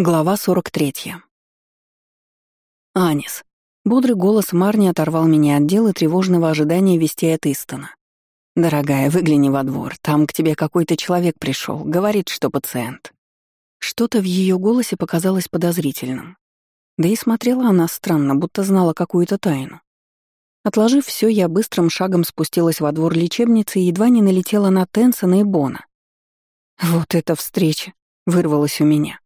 Глава 43. Анис. Бодрый голос Марни оторвал меня от дела тревожного ожидания вести от Истона. «Дорогая, выгляни во двор. Там к тебе какой-то человек пришел, говорит, что пациент». Что-то в ее голосе показалось подозрительным. Да и смотрела она странно, будто знала какую-то тайну. Отложив все, я быстрым шагом спустилась во двор лечебницы и едва не налетела на Тенсона и Бона. «Вот эта встреча!» — вырвалась у меня.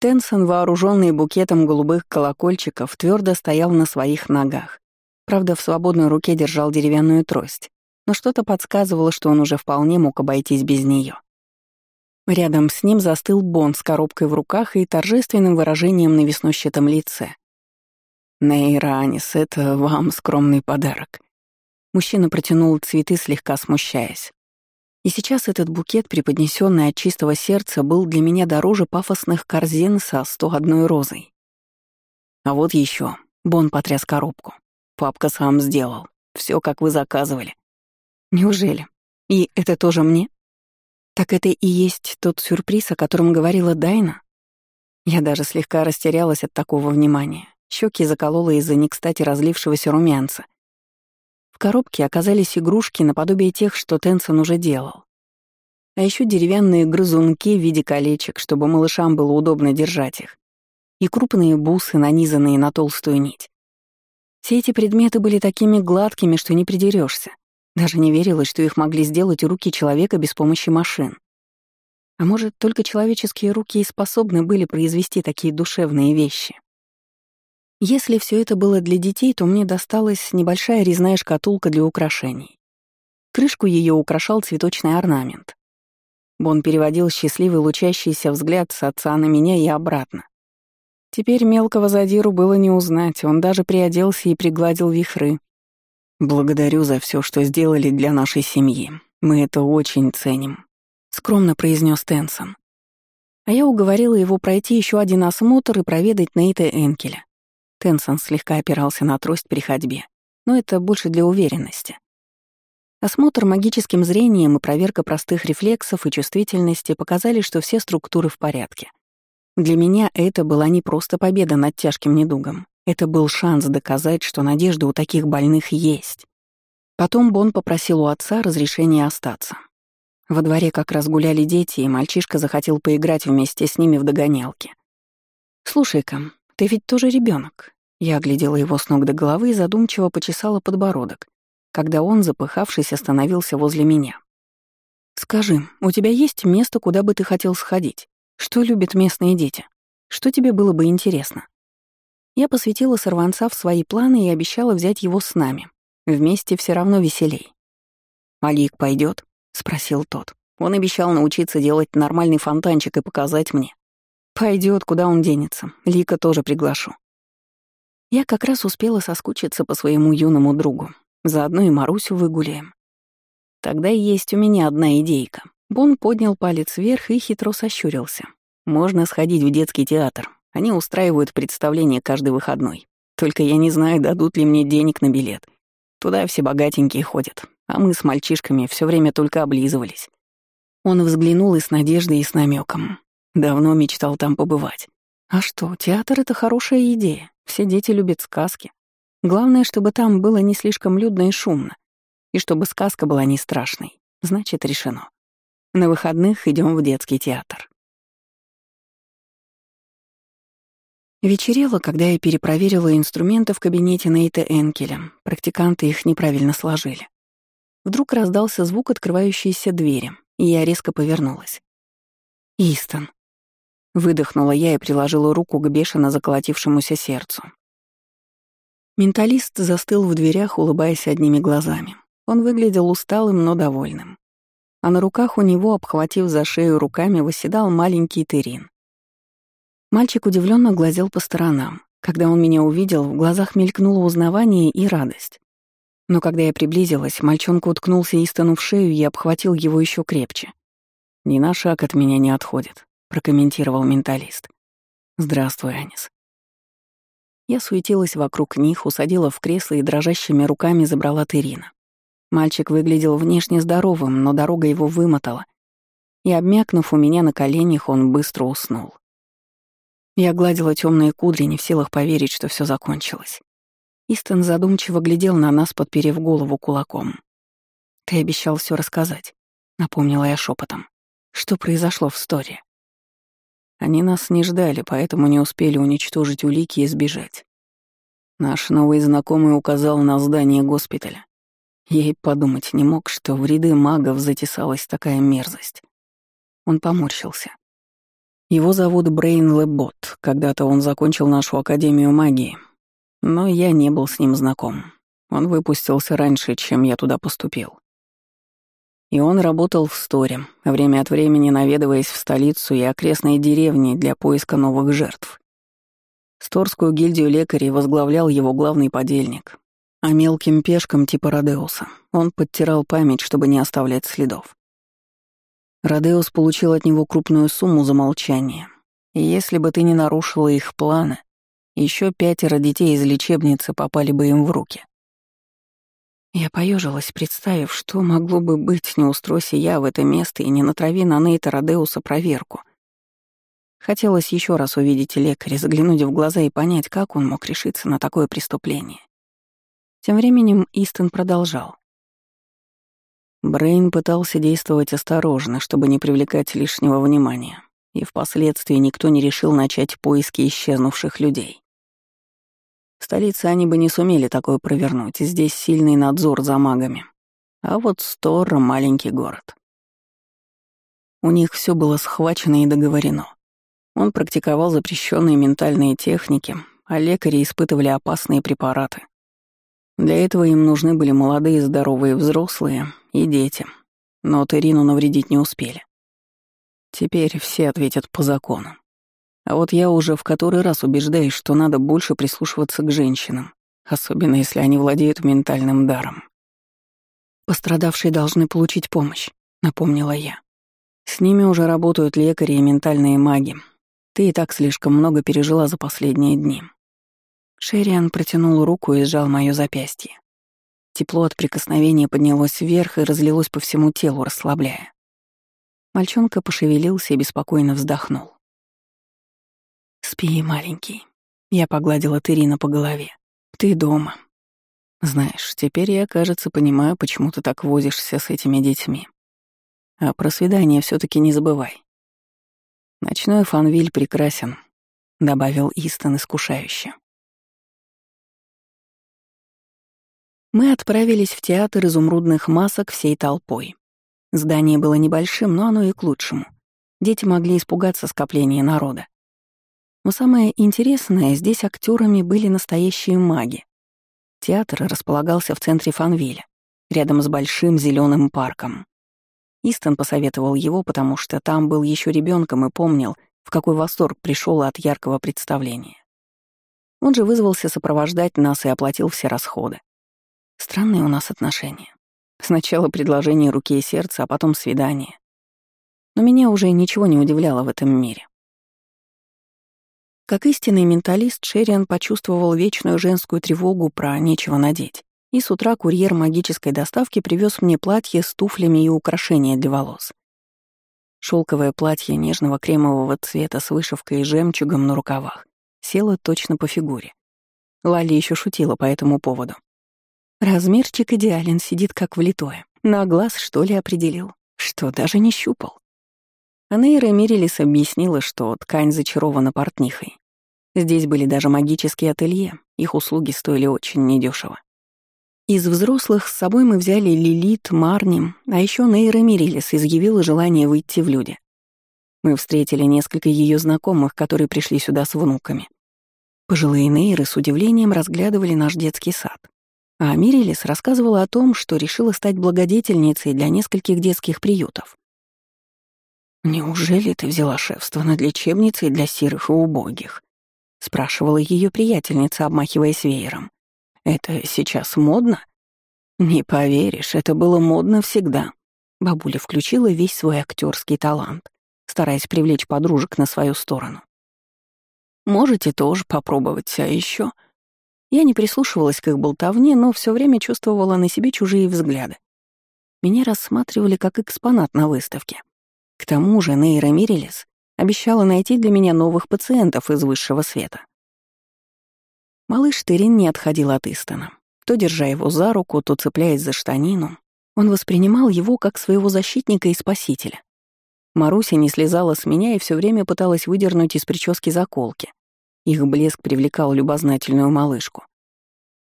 Тенсон, вооруженный букетом голубых колокольчиков, твердо стоял на своих ногах. Правда, в свободной руке держал деревянную трость, но что-то подсказывало, что он уже вполне мог обойтись без нее. Рядом с ним застыл Бон с коробкой в руках и торжественным выражением на веснущатом лице. «Нейранис, это вам скромный подарок». Мужчина протянул цветы, слегка смущаясь. И сейчас этот букет, преподнесенный от чистого сердца, был для меня дороже пафосных корзин со сто одной розой. А вот еще. Бон потряс коробку. Папка сам сделал. Все, как вы заказывали. Неужели? И это тоже мне? Так это и есть тот сюрприз, о котором говорила Дайна? Я даже слегка растерялась от такого внимания. Щеки заколола из-за не кстати разлившегося румянца коробке оказались игрушки наподобие тех, что Тенсон уже делал. А еще деревянные грызунки в виде колечек, чтобы малышам было удобно держать их. И крупные бусы, нанизанные на толстую нить. Все эти предметы были такими гладкими, что не придерешься. Даже не верилось, что их могли сделать руки человека без помощи машин. А может, только человеческие руки и способны были произвести такие душевные вещи. Если все это было для детей, то мне досталась небольшая резная шкатулка для украшений. Крышку ее украшал цветочный орнамент. Бон переводил счастливый лучащийся взгляд с отца на меня и обратно. Теперь мелкого задиру было не узнать, он даже приоделся и пригладил вихры. «Благодарю за все, что сделали для нашей семьи. Мы это очень ценим», — скромно произнес Тенсон. А я уговорила его пройти еще один осмотр и проведать Нейта Энкеля. Тенсон слегка опирался на трость при ходьбе, но это больше для уверенности. Осмотр магическим зрением и проверка простых рефлексов и чувствительности показали, что все структуры в порядке. Для меня это была не просто победа над тяжким недугом. Это был шанс доказать, что надежда у таких больных есть. Потом Бон попросил у отца разрешения остаться. Во дворе как раз гуляли дети, и мальчишка захотел поиграть вместе с ними в догонялки. «Слушай-ка, «Ты ведь тоже ребенок. Я оглядела его с ног до головы и задумчиво почесала подбородок, когда он, запыхавшись, остановился возле меня. «Скажи, у тебя есть место, куда бы ты хотел сходить? Что любят местные дети? Что тебе было бы интересно?» Я посвятила сорванца в свои планы и обещала взять его с нами. Вместе все равно веселей. «Алик пойдет? спросил тот. Он обещал научиться делать нормальный фонтанчик и показать мне. Пойдет, куда он денется. Лика тоже приглашу. Я как раз успела соскучиться по своему юному другу. Заодно и Марусю выгуляем. Тогда есть у меня одна идейка. Бон поднял палец вверх и хитро сощурился. Можно сходить в детский театр. Они устраивают представление каждый выходной. Только я не знаю, дадут ли мне денег на билет. Туда все богатенькие ходят, а мы с мальчишками все время только облизывались. Он взглянул и с надеждой, и с намеком. Давно мечтал там побывать. А что, театр — это хорошая идея. Все дети любят сказки. Главное, чтобы там было не слишком людно и шумно. И чтобы сказка была не страшной. Значит, решено. На выходных идем в детский театр. Вечерело, когда я перепроверила инструменты в кабинете Нейта Энкеля. Практиканты их неправильно сложили. Вдруг раздался звук открывающейся двери, и я резко повернулась. «Истон», Выдохнула я и приложила руку к бешено заколотившемуся сердцу. Менталист застыл в дверях, улыбаясь одними глазами. Он выглядел усталым, но довольным. А на руках у него, обхватив за шею руками, восседал маленький Терин. Мальчик удивленно глазел по сторонам. Когда он меня увидел, в глазах мелькнуло узнавание и радость. Но когда я приблизилась, мальчонка уткнулся Истону в шею и обхватил его еще крепче. «Ни на шаг от меня не отходит», прокомментировал менталист. «Здравствуй, Анис». Я суетилась вокруг них, усадила в кресло и дрожащими руками забрала Терина. Мальчик выглядел внешне здоровым, но дорога его вымотала. И, обмякнув у меня на коленях, он быстро уснул. Я гладила темные кудри, не в силах поверить, что все закончилось. Истон задумчиво глядел на нас, подперев голову кулаком. «Ты обещал все рассказать», — напомнила я шепотом. «Что произошло в сторе?» Они нас не ждали, поэтому не успели уничтожить улики и сбежать. Наш новый знакомый указал на здание госпиталя. Я и подумать не мог, что в ряды магов затесалась такая мерзость. Он поморщился. Его зовут Брейн Лебот. Когда-то он закончил нашу Академию магии. Но я не был с ним знаком. Он выпустился раньше, чем я туда поступил. И он работал в Сторе, время от времени наведываясь в столицу и окрестные деревни для поиска новых жертв. Сторскую гильдию лекарей возглавлял его главный подельник, а мелким пешкам типа Родеуса он подтирал память, чтобы не оставлять следов. Родеус получил от него крупную сумму за молчание, и если бы ты не нарушила их планы, еще пятеро детей из лечебницы попали бы им в руки. Я поежилась, представив, что могло бы быть, не устройся я в это место и не натрави на Нейта Родеуса проверку. Хотелось еще раз увидеть лекаря, заглянуть в глаза и понять, как он мог решиться на такое преступление. Тем временем Истон продолжал. Брейн пытался действовать осторожно, чтобы не привлекать лишнего внимания, и впоследствии никто не решил начать поиски исчезнувших людей. В столице они бы не сумели такое провернуть, здесь сильный надзор за магами. А вот Стор — маленький город. У них все было схвачено и договорено. Он практиковал запрещенные ментальные техники, а лекари испытывали опасные препараты. Для этого им нужны были молодые здоровые взрослые и дети, но Терину навредить не успели. Теперь все ответят по закону. А вот я уже в который раз убеждаюсь, что надо больше прислушиваться к женщинам, особенно если они владеют ментальным даром. «Пострадавшие должны получить помощь», — напомнила я. «С ними уже работают лекари и ментальные маги. Ты и так слишком много пережила за последние дни». Шериан протянул руку и сжал моё запястье. Тепло от прикосновения поднялось вверх и разлилось по всему телу, расслабляя. Мальчонка пошевелился и беспокойно вздохнул. «Спи, маленький». Я погладила Терина по голове. «Ты дома». «Знаешь, теперь я, кажется, понимаю, почему ты так возишься с этими детьми. А про свидание все таки не забывай. Ночной фанвиль прекрасен», — добавил Истон искушающе. Мы отправились в театр изумрудных масок всей толпой. Здание было небольшим, но оно и к лучшему. Дети могли испугаться скопления народа. Но самое интересное, здесь актерами были настоящие маги. Театр располагался в центре Фанвиля, рядом с большим зеленым парком. Истон посоветовал его, потому что там был еще ребенком и помнил, в какой восторг пришел от яркого представления. Он же вызвался сопровождать нас и оплатил все расходы. Странные у нас отношения. Сначала предложение руки и сердца, а потом свидание. Но меня уже ничего не удивляло в этом мире. Как истинный менталист, Шериан почувствовал вечную женскую тревогу про нечего надеть. И с утра курьер магической доставки привез мне платье с туфлями и украшения для волос. Шелковое платье нежного кремового цвета с вышивкой и жемчугом на рукавах село точно по фигуре. Лали еще шутила по этому поводу. Размерчик идеален, сидит как влитое. На глаз, что ли, определил, что даже не щупал. Анейра Мирилис объяснила, что ткань зачарована портнихой. Здесь были даже магические ателье, их услуги стоили очень недешево. Из взрослых с собой мы взяли Лилит, Марни, а еще Нейра Мирилис изъявила желание выйти в люди. Мы встретили несколько ее знакомых, которые пришли сюда с внуками. Пожилые Нейры с удивлением разглядывали наш детский сад. А Мирилис рассказывала о том, что решила стать благодетельницей для нескольких детских приютов. «Неужели ты взяла шефство над лечебницей для сирых и убогих?» — спрашивала ее приятельница, обмахиваясь веером. «Это сейчас модно?» «Не поверишь, это было модно всегда». Бабуля включила весь свой актерский талант, стараясь привлечь подружек на свою сторону. «Можете тоже попробовать, а еще...» Я не прислушивалась к их болтовне, но все время чувствовала на себе чужие взгляды. Меня рассматривали как экспонат на выставке. К тому же Нейра Мирилес Обещала найти для меня новых пациентов из высшего света. Малыш Терин не отходил от Истона. То держа его за руку, то цепляясь за штанину, он воспринимал его как своего защитника и спасителя. Маруся не слезала с меня и все время пыталась выдернуть из прически заколки. Их блеск привлекал любознательную малышку.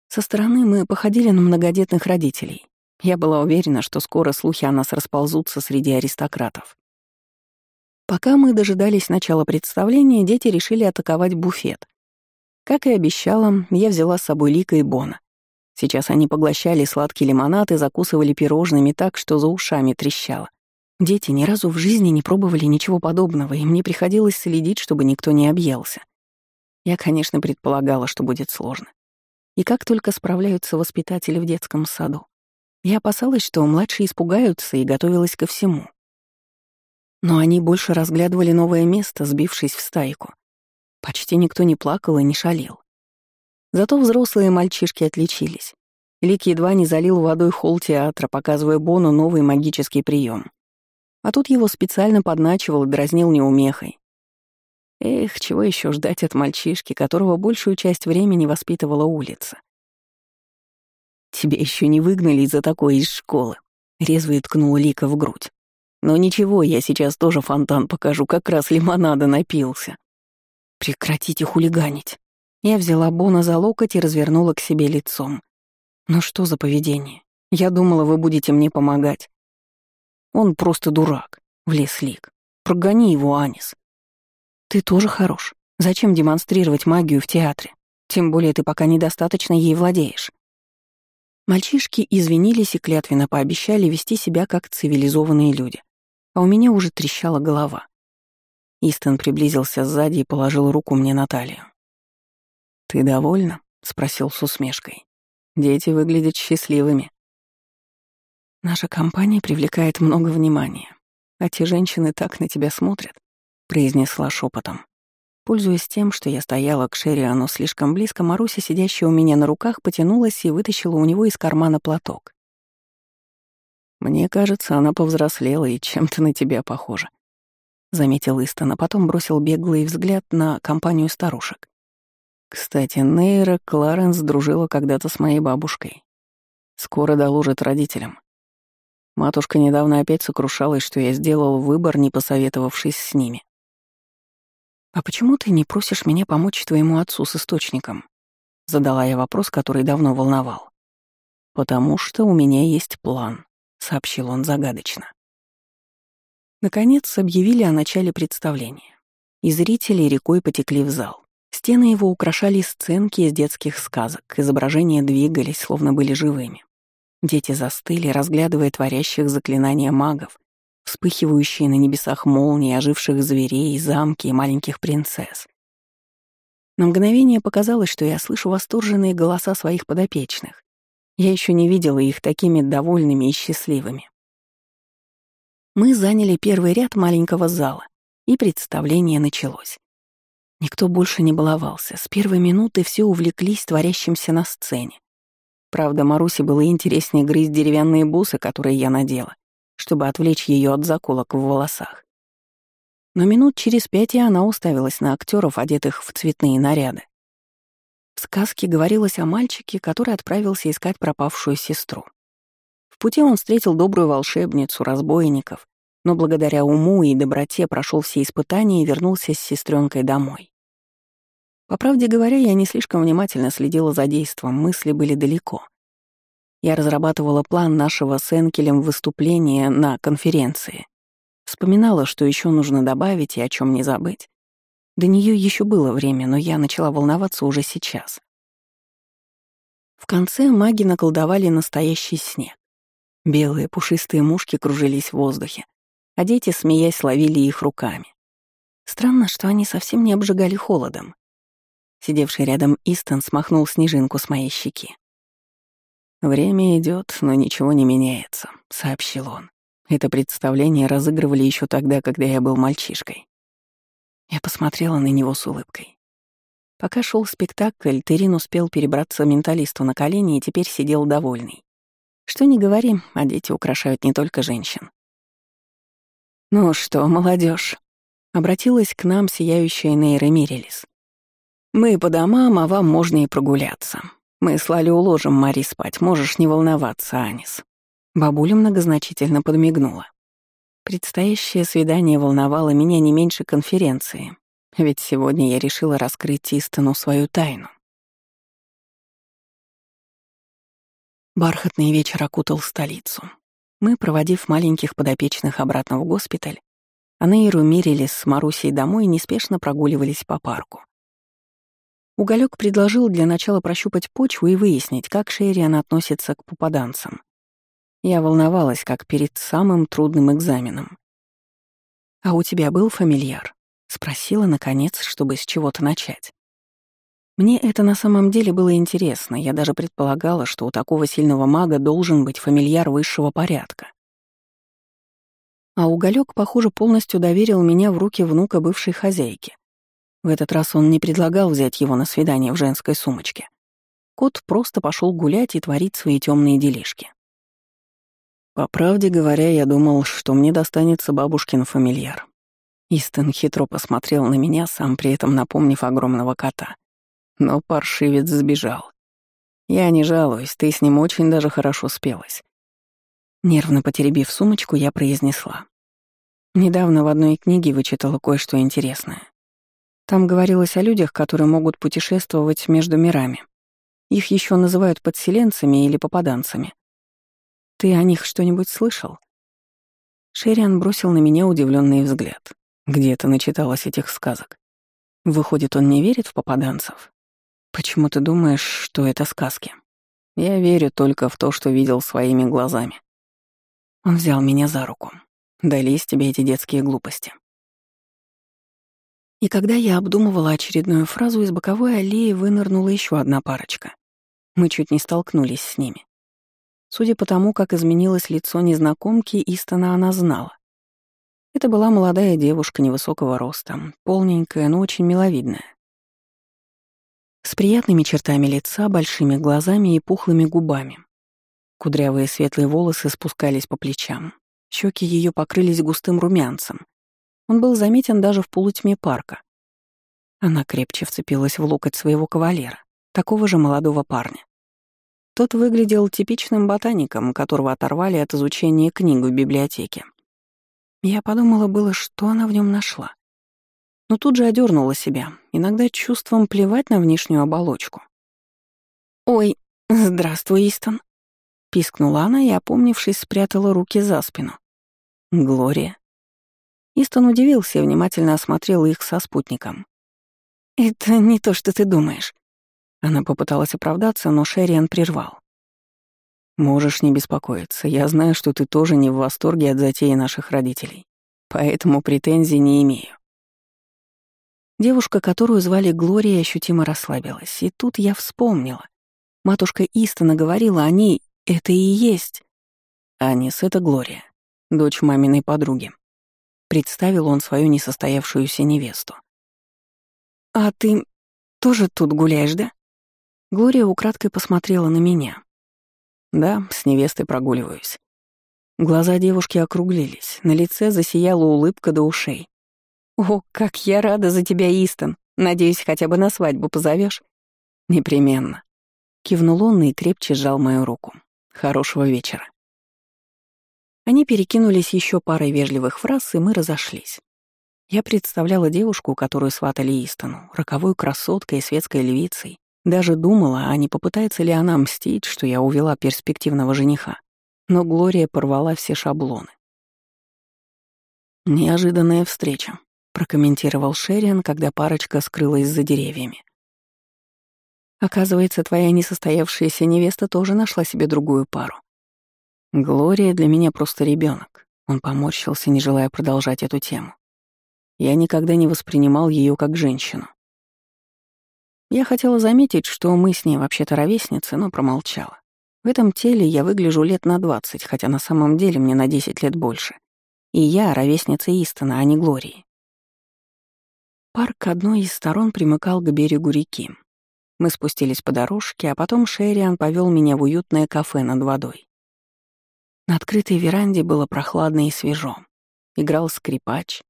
Со стороны мы походили на многодетных родителей. Я была уверена, что скоро слухи о нас расползутся среди аристократов. Пока мы дожидались начала представления, дети решили атаковать буфет. Как и обещала, я взяла с собой Лика и Бона. Сейчас они поглощали сладкий лимонад и закусывали пирожными так, что за ушами трещало. Дети ни разу в жизни не пробовали ничего подобного, и мне приходилось следить, чтобы никто не объелся. Я, конечно, предполагала, что будет сложно. И как только справляются воспитатели в детском саду. Я опасалась, что младшие испугаются и готовилась ко всему. Но они больше разглядывали новое место, сбившись в стайку. Почти никто не плакал и не шалил. Зато взрослые мальчишки отличились. Лик едва не залил водой холл театра, показывая Бону новый магический прием. А тут его специально подначивал и дразнил неумехой. Эх, чего еще ждать от мальчишки, которого большую часть времени воспитывала улица? «Тебя еще не выгнали из-за такой из школы», — резво ткнула Лика в грудь. «Но ничего, я сейчас тоже фонтан покажу, как раз лимонада напился». «Прекратите хулиганить», я взяла Бона за локоть и развернула к себе лицом. «Ну что за поведение? Я думала, вы будете мне помогать». «Он просто дурак», — влез Лик. «Прогони его, Анис». «Ты тоже хорош. Зачем демонстрировать магию в театре? Тем более ты пока недостаточно ей владеешь». Мальчишки извинились и клятвенно пообещали вести себя как цивилизованные люди. А у меня уже трещала голова. Истон приблизился сзади и положил руку мне на талию. «Ты довольна?» — спросил с усмешкой. «Дети выглядят счастливыми». «Наша компания привлекает много внимания, а те женщины так на тебя смотрят», — произнесла шепотом. Пользуясь тем, что я стояла к Шериану слишком близко, Маруся, сидящая у меня на руках, потянулась и вытащила у него из кармана платок. «Мне кажется, она повзрослела и чем-то на тебя похожа», — заметил Истон, а потом бросил беглый взгляд на компанию старушек. Кстати, Нейра Кларенс дружила когда-то с моей бабушкой. Скоро доложит родителям. Матушка недавно опять сокрушалась, что я сделал выбор, не посоветовавшись с ними. «А почему ты не просишь меня помочь твоему отцу с источником?» Задала я вопрос, который давно волновал. «Потому что у меня есть план», — сообщил он загадочно. Наконец объявили о начале представления, и зрители рекой потекли в зал. Стены его украшали сценки из детских сказок, изображения двигались, словно были живыми. Дети застыли, разглядывая творящих заклинания магов, вспыхивающие на небесах молнии, оживших зверей, замки и маленьких принцесс. На мгновение показалось, что я слышу восторженные голоса своих подопечных. Я еще не видела их такими довольными и счастливыми. Мы заняли первый ряд маленького зала, и представление началось. Никто больше не баловался. С первой минуты все увлеклись творящимся на сцене. Правда, Марусе было интереснее грызть деревянные бусы, которые я надела, чтобы отвлечь ее от заколок в волосах. Но минут через пять и она уставилась на актеров, одетых в цветные наряды. В сказке говорилось о мальчике, который отправился искать пропавшую сестру. В пути он встретил добрую волшебницу, разбойников, но благодаря уму и доброте прошел все испытания и вернулся с сестренкой домой. По правде говоря, я не слишком внимательно следила за действом, мысли были далеко. Я разрабатывала план нашего с Энкелем выступления на конференции. Вспоминала, что еще нужно добавить и о чем не забыть. До нее еще было время, но я начала волноваться уже сейчас. В конце маги наколдовали настоящий снег. Белые пушистые мушки кружились в воздухе, а дети, смеясь, ловили их руками. Странно, что они совсем не обжигали холодом. Сидевший рядом Истон смахнул снежинку с моей щеки. «Время идет, но ничего не меняется», — сообщил он. Это представление разыгрывали еще тогда, когда я был мальчишкой. Я посмотрела на него с улыбкой. Пока шел спектакль, Терин успел перебраться менталисту на колени и теперь сидел довольный. Что ни говори, а дети украшают не только женщин. «Ну что, молодежь, Обратилась к нам сияющая Нейра Мирелис. «Мы по домам, а вам можно и прогуляться. Мы с Лали уложим Мари спать, можешь не волноваться, Анис». Бабуля многозначительно подмигнула. Предстоящее свидание волновало меня не меньше конференции, ведь сегодня я решила раскрыть Тистону свою тайну. Бархатный вечер окутал столицу. Мы, проводив маленьких подопечных обратно в госпиталь, а Нейру мирились с Марусей домой и неспешно прогуливались по парку. Уголек предложил для начала прощупать почву и выяснить, как Шерриан относится к попаданцам. Я волновалась, как перед самым трудным экзаменом. «А у тебя был фамильяр?» — спросила, наконец, чтобы с чего-то начать. Мне это на самом деле было интересно, я даже предполагала, что у такого сильного мага должен быть фамильяр высшего порядка. А уголек, похоже, полностью доверил меня в руки внука бывшей хозяйки. В этот раз он не предлагал взять его на свидание в женской сумочке. Кот просто пошел гулять и творить свои темные делишки. По правде говоря, я думал, что мне достанется бабушкин фамильяр. Истон хитро посмотрел на меня, сам при этом напомнив огромного кота. Но паршивец сбежал. Я не жалуюсь, ты с ним очень даже хорошо спелась. Нервно потеребив сумочку, я произнесла. Недавно в одной книге вычитала кое-что интересное. Там говорилось о людях, которые могут путешествовать между мирами. Их еще называют подселенцами или попаданцами. Ты о них что-нибудь слышал?» Шериан бросил на меня удивленный взгляд. Где-то начиталась этих сказок. Выходит, он не верит в попаданцев? Почему ты думаешь, что это сказки? Я верю только в то, что видел своими глазами. Он взял меня за руку. Дались тебе эти детские глупости. И когда я обдумывала очередную фразу, из боковой аллеи вынырнула еще одна парочка. Мы чуть не столкнулись с ними. Судя по тому, как изменилось лицо незнакомки, Истона она знала. Это была молодая девушка невысокого роста, полненькая, но очень миловидная. С приятными чертами лица, большими глазами и пухлыми губами. Кудрявые светлые волосы спускались по плечам. Щеки ее покрылись густым румянцем. Он был заметен даже в полутьме парка. Она крепче вцепилась в локоть своего кавалера, такого же молодого парня. Тот выглядел типичным ботаником, которого оторвали от изучения книг в библиотеке. Я подумала было, что она в нем нашла. Но тут же одернула себя, иногда чувством плевать на внешнюю оболочку. «Ой, здравствуй, Истон», — пискнула она и, опомнившись, спрятала руки за спину. «Глория». Истон удивился и внимательно осмотрел их со спутником. «Это не то, что ты думаешь. Она попыталась оправдаться, но Шерриан прервал. «Можешь не беспокоиться. Я знаю, что ты тоже не в восторге от затеи наших родителей. Поэтому претензий не имею». Девушка, которую звали Глория, ощутимо расслабилась. И тут я вспомнила. Матушка Истона говорила о ней «это и есть». Анис — это Глория, дочь маминой подруги. Представил он свою несостоявшуюся невесту. «А ты тоже тут гуляешь, да?» Глория украдкой посмотрела на меня. Да, с невестой прогуливаюсь. Глаза девушки округлились, на лице засияла улыбка до ушей. «О, как я рада за тебя, Истон! Надеюсь, хотя бы на свадьбу позовешь. «Непременно». Кивнул он и крепче сжал мою руку. «Хорошего вечера». Они перекинулись еще парой вежливых фраз, и мы разошлись. Я представляла девушку, которую сватали Истону, роковой красоткой и светской львицей, даже думала, а не попытается ли она мстить, что я увела перспективного жениха. Но Глория порвала все шаблоны. «Неожиданная встреча», — прокомментировал Шерриан, когда парочка скрылась за деревьями. «Оказывается, твоя несостоявшаяся невеста тоже нашла себе другую пару. Глория для меня просто ребенок. Он поморщился, не желая продолжать эту тему. Я никогда не воспринимал ее как женщину. Я хотела заметить, что мы с ней вообще-то ровесницы, но промолчала. В этом теле я выгляжу лет на двадцать, хотя на самом деле мне на десять лет больше. И я ровесница Истона, а не Глории. Парк одной из сторон примыкал к берегу реки. Мы спустились по дорожке, а потом Шерриан повел меня в уютное кафе над водой. На открытой веранде было прохладно и свежо. Играл скрипач.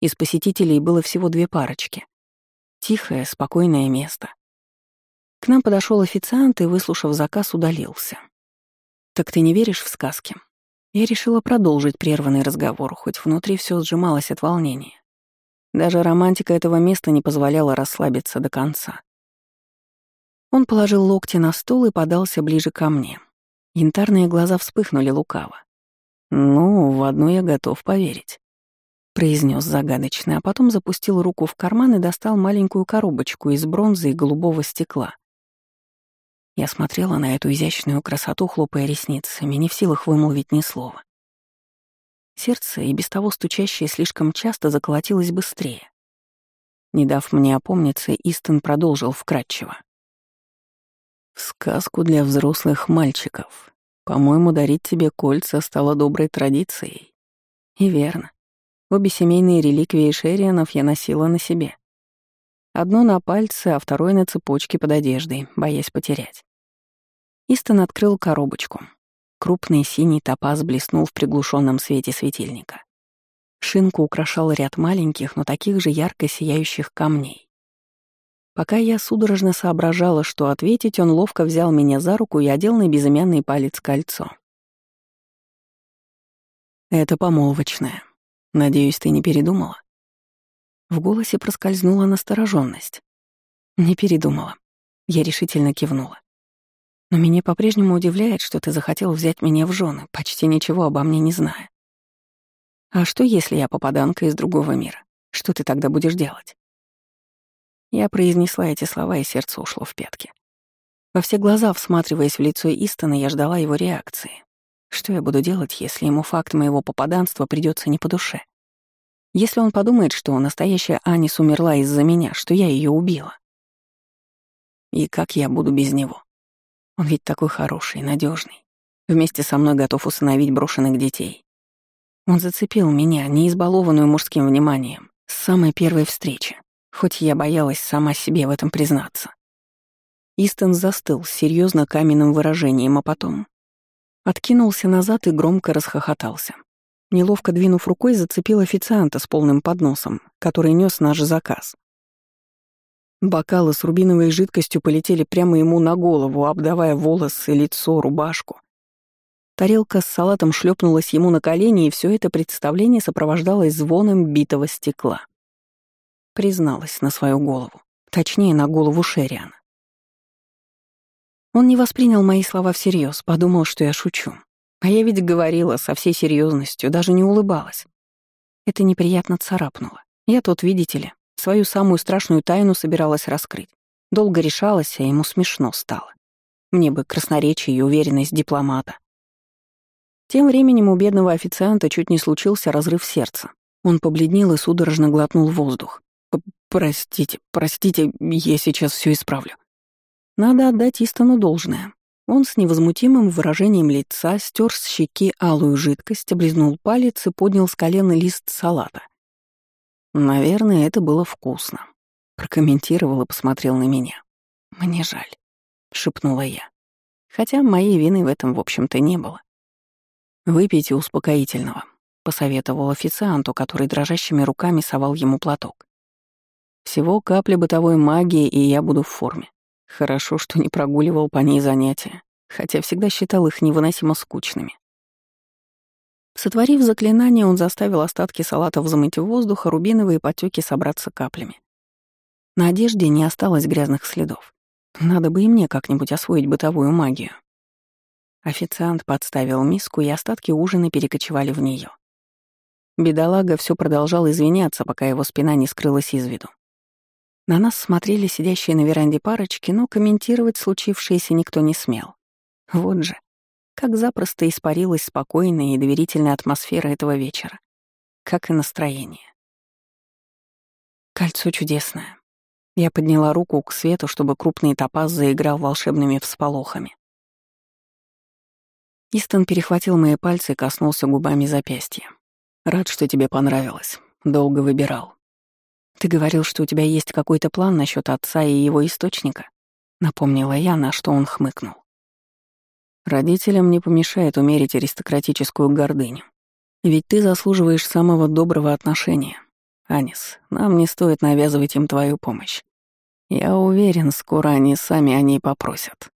Из посетителей было всего две парочки. Тихое, спокойное место. К нам подошел официант и, выслушав заказ, удалился. «Так ты не веришь в сказки?» Я решила продолжить прерванный разговор, хоть внутри все сжималось от волнения. Даже романтика этого места не позволяла расслабиться до конца. Он положил локти на стол и подался ближе ко мне. Янтарные глаза вспыхнули лукаво. «Ну, в одну я готов поверить», — произнес загадочно, а потом запустил руку в карман и достал маленькую коробочку из бронзы и голубого стекла. Я смотрела на эту изящную красоту, хлопая ресницами, не в силах вымолвить ни слова. Сердце, и без того стучащее слишком часто, заколотилось быстрее. Не дав мне опомниться, Истон продолжил вкратчиво. сказку для взрослых мальчиков. По-моему, дарить тебе кольца стало доброй традицией. И верно. Обе семейные реликвии Шерианов я носила на себе. Одно на пальце, а второе на цепочке под одеждой, боясь потерять. Истон открыл коробочку. Крупный синий топаз блеснул в приглушенном свете светильника. Шинку украшал ряд маленьких, но таких же ярко сияющих камней. Пока я судорожно соображала, что ответить, он ловко взял меня за руку и одел на безымянный палец кольцо. «Это помолвочное. Надеюсь, ты не передумала?» В голосе проскользнула настороженность. «Не передумала». Я решительно кивнула. Но меня по-прежнему удивляет, что ты захотел взять меня в жены, почти ничего обо мне не зная. А что, если я попаданка из другого мира? Что ты тогда будешь делать? Я произнесла эти слова, и сердце ушло в пятки. Во все глаза, всматриваясь в лицо Истона, я ждала его реакции. Что я буду делать, если ему факт моего попаданства придется не по душе? Если он подумает, что настоящая Анис умерла из-за меня, что я ее убила? И как я буду без него? Он ведь такой хороший, надежный. Вместе со мной готов усыновить брошенных детей. Он зацепил меня, не избалованную мужским вниманием, с самой первой встречи, хоть я боялась сама себе в этом признаться. Истон застыл с серьезно каменным выражением, а потом откинулся назад и громко расхохотался. Неловко двинув рукой, зацепил официанта с полным подносом, который нес наш заказ. Бокалы с рубиновой жидкостью полетели прямо ему на голову, обдавая волосы, лицо, рубашку. Тарелка с салатом шлепнулась ему на колени, и все это представление сопровождалось звоном битого стекла. Призналась на свою голову, точнее, на голову Шериана. Он не воспринял мои слова всерьез, подумал, что я шучу. А я ведь говорила со всей серьезностью, даже не улыбалась. Это неприятно царапнуло. Я тут, видите ли, Свою самую страшную тайну собиралась раскрыть. Долго решалась, а ему смешно стало. Мне бы красноречие и уверенность дипломата. Тем временем у бедного официанта чуть не случился разрыв сердца. Он побледнел и судорожно глотнул воздух. «Простите, простите, я сейчас все исправлю». Надо отдать Истону должное. Он с невозмутимым выражением лица стер с щеки алую жидкость, облизнул палец и поднял с колена лист салата. Наверное, это было вкусно. Прокомментировал и посмотрел на меня. «Мне жаль», — шепнула я. Хотя моей вины в этом, в общем-то, не было. «Выпейте успокоительного», — посоветовал официанту, который дрожащими руками совал ему платок. «Всего капля бытовой магии, и я буду в форме. Хорошо, что не прогуливал по ней занятия, хотя всегда считал их невыносимо скучными. Сотворив заклинание, он заставил остатки салата взмыть в воздух, а рубиновые потеки собраться каплями. На одежде не осталось грязных следов. Надо бы и мне как-нибудь освоить бытовую магию. Официант подставил миску, и остатки ужина перекочевали в нее. Бедолага все продолжал извиняться, пока его спина не скрылась из виду. На нас смотрели сидящие на веранде парочки, но комментировать случившееся никто не смел. Вот же, как запросто испарилась спокойная и доверительная атмосфера этого вечера. Как и настроение. Кольцо чудесное. Я подняла руку к свету, чтобы крупный топаз заиграл волшебными всполохами. Истон перехватил мои пальцы и коснулся губами запястья. «Рад, что тебе понравилось. Долго выбирал. Ты говорил, что у тебя есть какой-то план насчет отца и его источника?» Напомнила я, на что он хмыкнул. Родителям не помешает умерить аристократическую гордыню. Ведь ты заслуживаешь самого доброго отношения. Анис, нам не стоит навязывать им твою помощь. Я уверен, скоро они сами о ней попросят.